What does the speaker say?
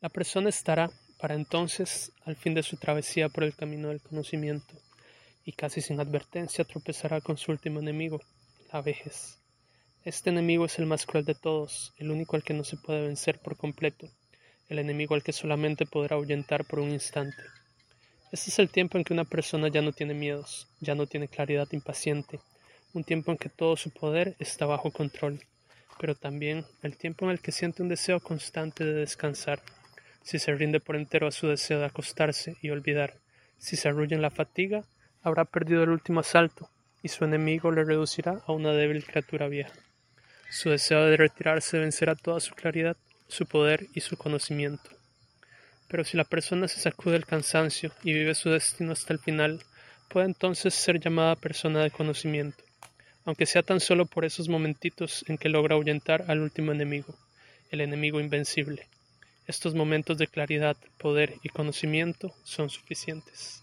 La persona estará, para entonces, al fin de su travesía por el camino del conocimiento, y casi sin advertencia tropezará con su último enemigo, la vejez. Este enemigo es el más cruel de todos, el único al que no se puede vencer por completo, el enemigo al que solamente podrá ahuyentar por un instante. Este es el tiempo en que una persona ya no tiene miedos, ya no tiene claridad impaciente, un tiempo en que todo su poder está bajo control, pero también el tiempo en el que siente un deseo constante de descansar, si se rinde por entero a su deseo de acostarse y olvidar, si se arrulla en la fatiga, habrá perdido el último asalto, y su enemigo le reducirá a una débil criatura vieja. Su deseo de retirarse vencerá toda su claridad, su poder y su conocimiento. Pero si la persona se sacude el cansancio y vive su destino hasta el final, puede entonces ser llamada persona de conocimiento, aunque sea tan solo por esos momentitos en que logra ahuyentar al último enemigo, el enemigo invencible. Estos momentos de claridad, poder y conocimiento son suficientes.